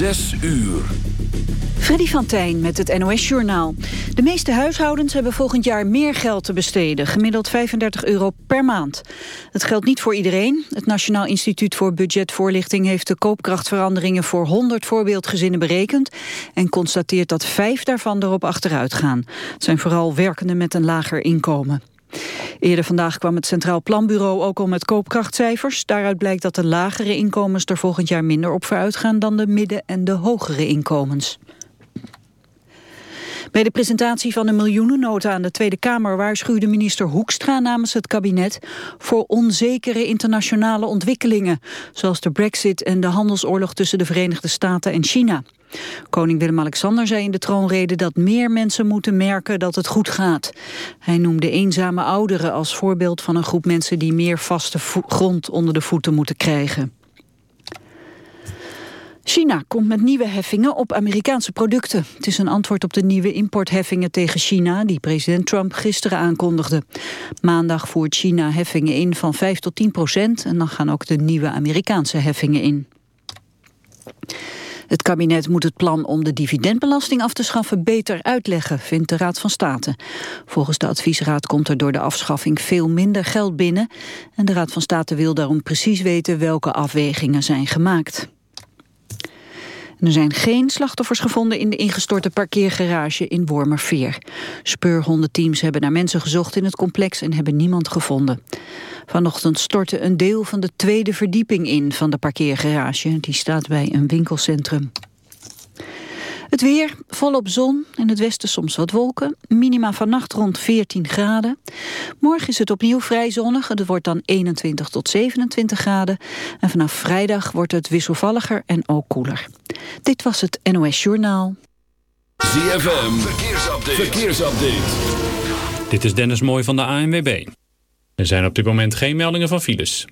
Zes uur. Freddy van Tijn met het NOS-journaal. De meeste huishoudens hebben volgend jaar meer geld te besteden. Gemiddeld 35 euro per maand. Het geldt niet voor iedereen. Het Nationaal Instituut voor Budgetvoorlichting... heeft de koopkrachtveranderingen voor 100 voorbeeldgezinnen berekend... en constateert dat vijf daarvan erop achteruit gaan. Het zijn vooral werkenden met een lager inkomen. Eerder vandaag kwam het Centraal Planbureau ook al met koopkrachtcijfers. Daaruit blijkt dat de lagere inkomens er volgend jaar minder op vooruit gaan dan de midden- en de hogere inkomens. Bij de presentatie van de miljoenennota aan de Tweede Kamer waarschuwde minister Hoekstra namens het kabinet voor onzekere internationale ontwikkelingen, zoals de brexit en de handelsoorlog tussen de Verenigde Staten en China. Koning Willem-Alexander zei in de troonrede dat meer mensen moeten merken dat het goed gaat. Hij noemde eenzame ouderen als voorbeeld van een groep mensen die meer vaste grond onder de voeten moeten krijgen. China komt met nieuwe heffingen op Amerikaanse producten. Het is een antwoord op de nieuwe importheffingen tegen China... die president Trump gisteren aankondigde. Maandag voert China heffingen in van 5 tot 10 procent... en dan gaan ook de nieuwe Amerikaanse heffingen in. Het kabinet moet het plan om de dividendbelasting af te schaffen beter uitleggen, vindt de Raad van State. Volgens de adviesraad komt er door de afschaffing veel minder geld binnen en de Raad van State wil daarom precies weten welke afwegingen zijn gemaakt. Er zijn geen slachtoffers gevonden in de ingestorte parkeergarage in Wormerveer. Speurhondenteams hebben naar mensen gezocht in het complex en hebben niemand gevonden. Vanochtend stortte een deel van de tweede verdieping in van de parkeergarage. Die staat bij een winkelcentrum. Het weer, volop zon, in het westen soms wat wolken. Minima vannacht rond 14 graden. Morgen is het opnieuw vrij zonnig. Het wordt dan 21 tot 27 graden. En vanaf vrijdag wordt het wisselvalliger en ook koeler. Dit was het NOS Journaal. ZFM, verkeersupdate. verkeersupdate. Dit is Dennis Mooij van de ANWB. Er zijn op dit moment geen meldingen van files.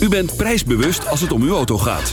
U bent prijsbewust als het om uw auto gaat.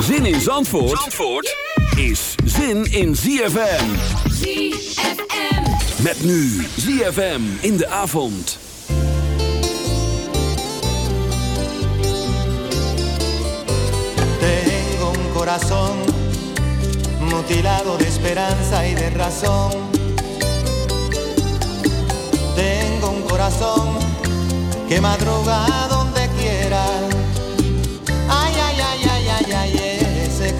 Zin in Zandvoort, Zandvoort is zin in ZFM. ZFM. Met nu ZFM in de avond. Tengo un corazón mutilado de esperanza y de razón. Tengo un corazón que madruga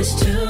is too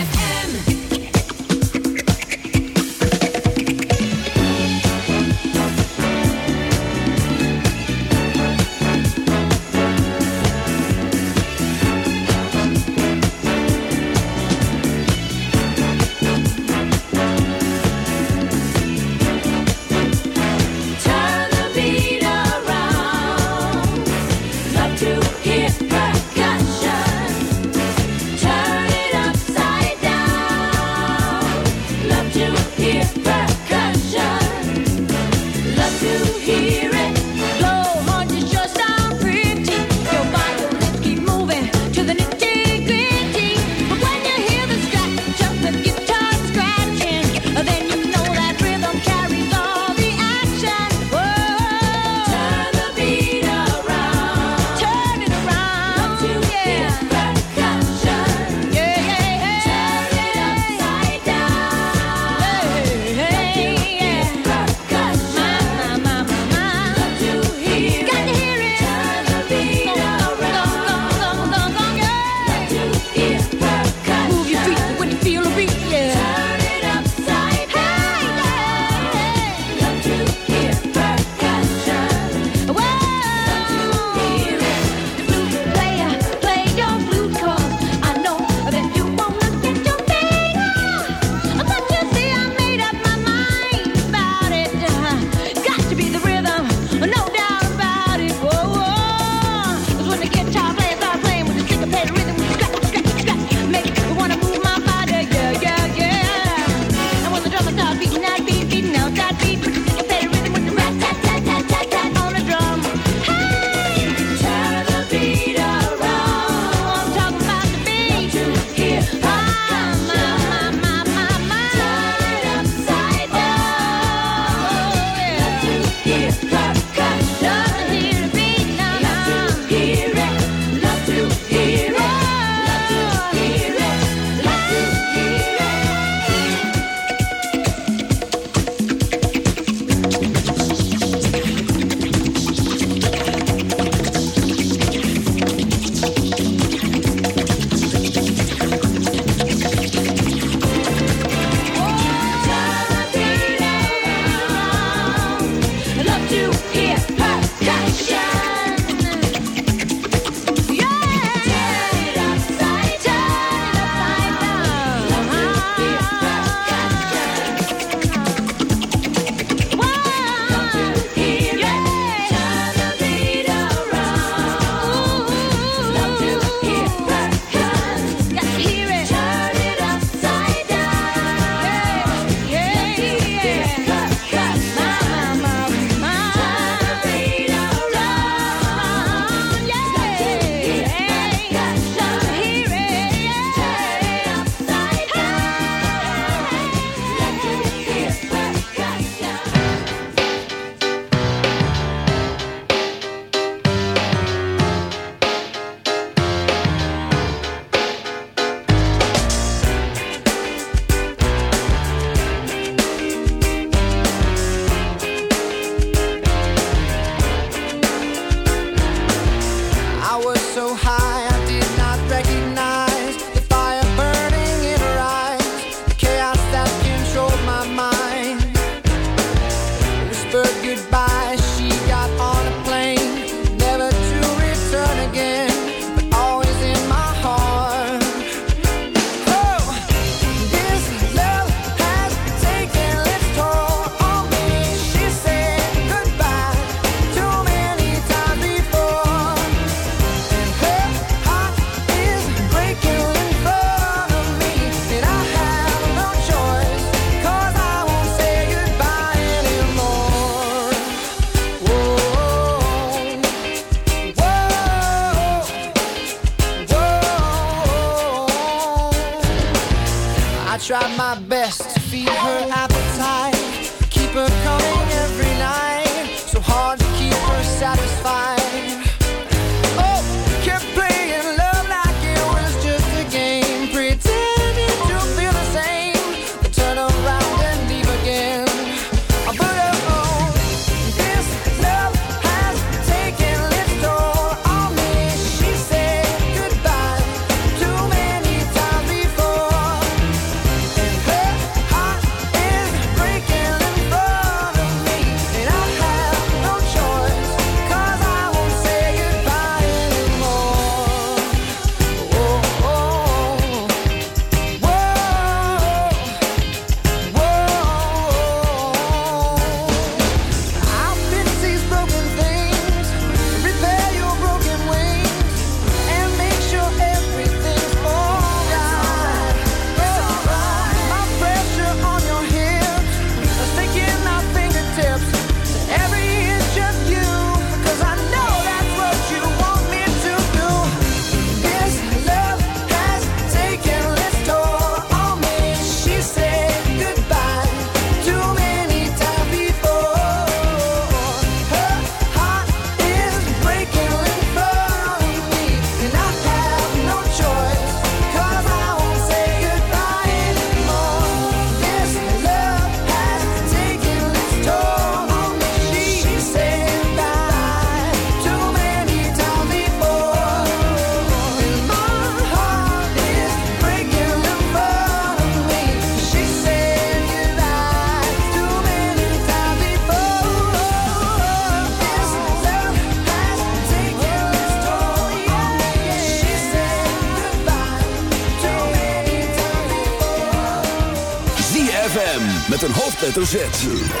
Een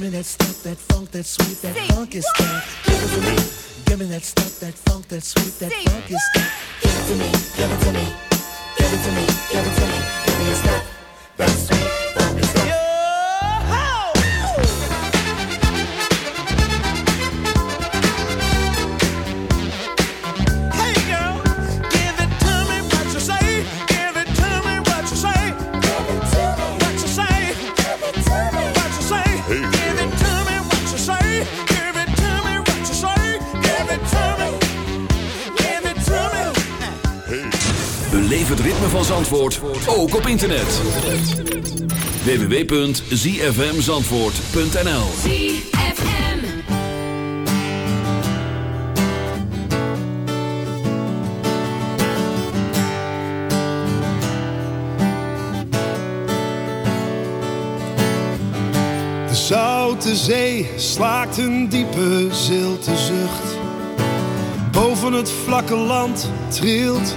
Give me that stuff, that funk, that sweet, that Say funk is stuff. Give it to me. Give me that stuff, that funk, that sweet, that Say funk is stuff. Give it to me. Give it to me. Give it to me. Give it to me. Give me that stuff. that sweet. Het ritme van Zandvoort, ook op internet. www.zfmzandvoort.nl De zoute zee slaakt een diepe zilte zucht. Boven het vlakke land trilt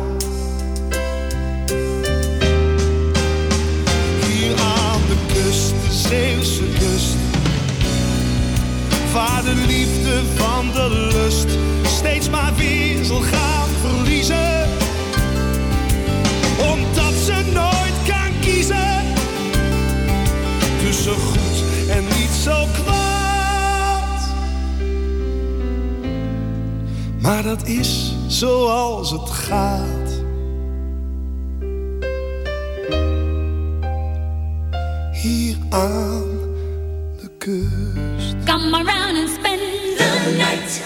Maar dat is zoals het gaat. Hier aan de kust. Come around and spend the night.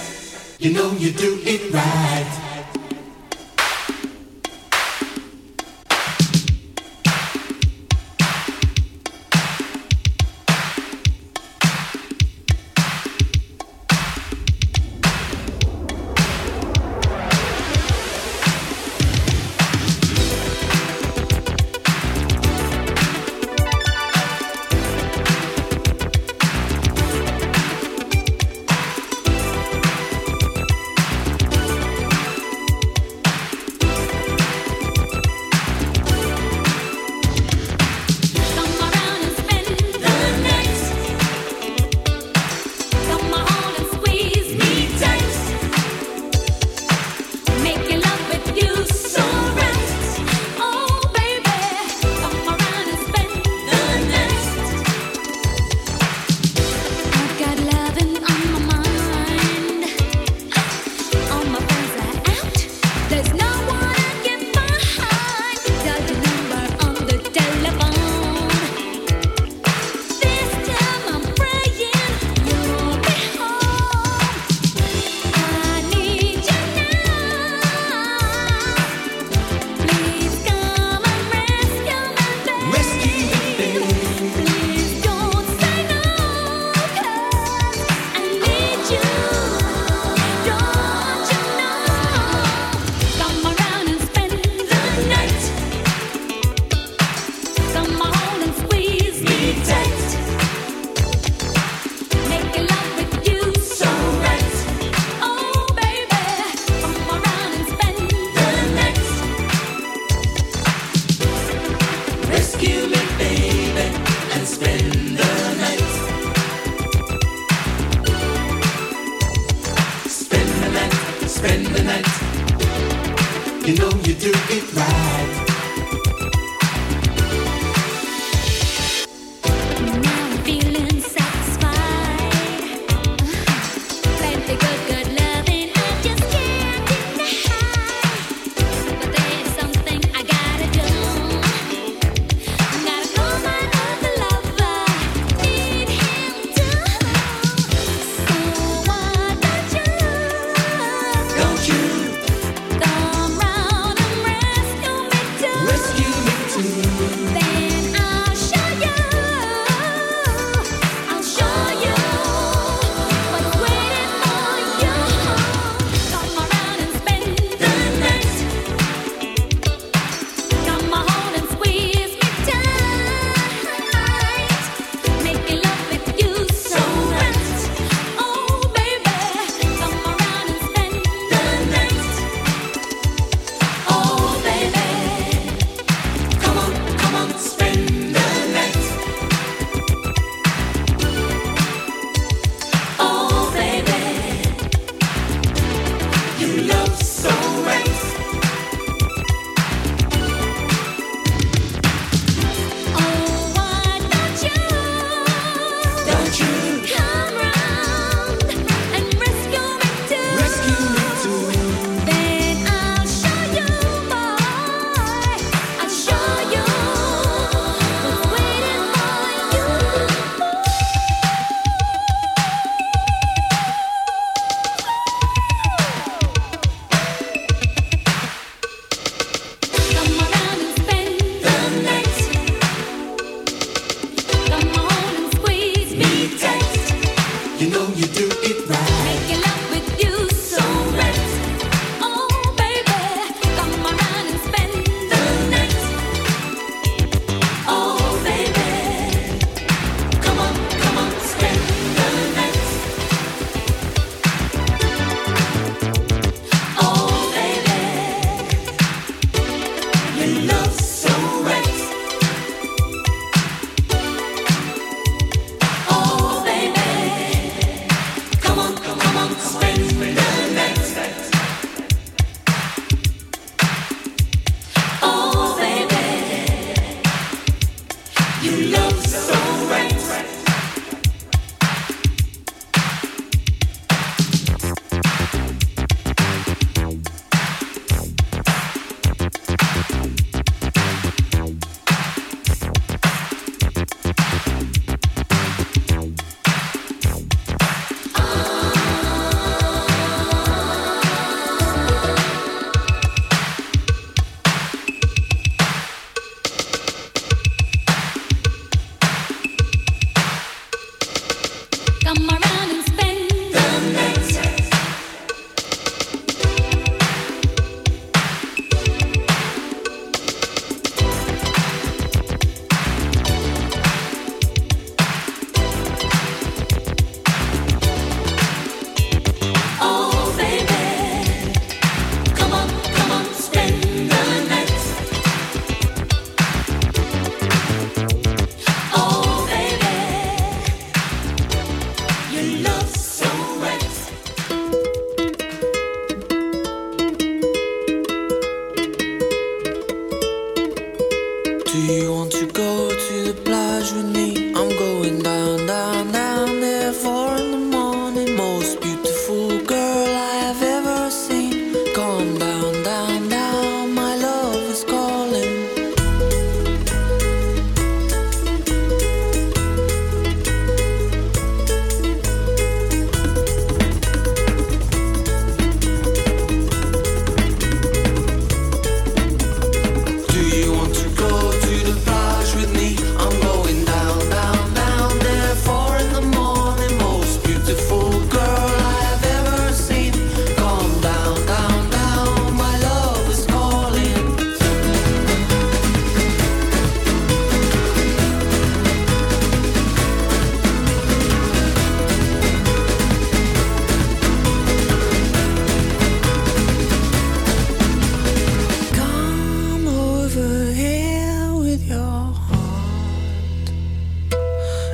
You know you do it right.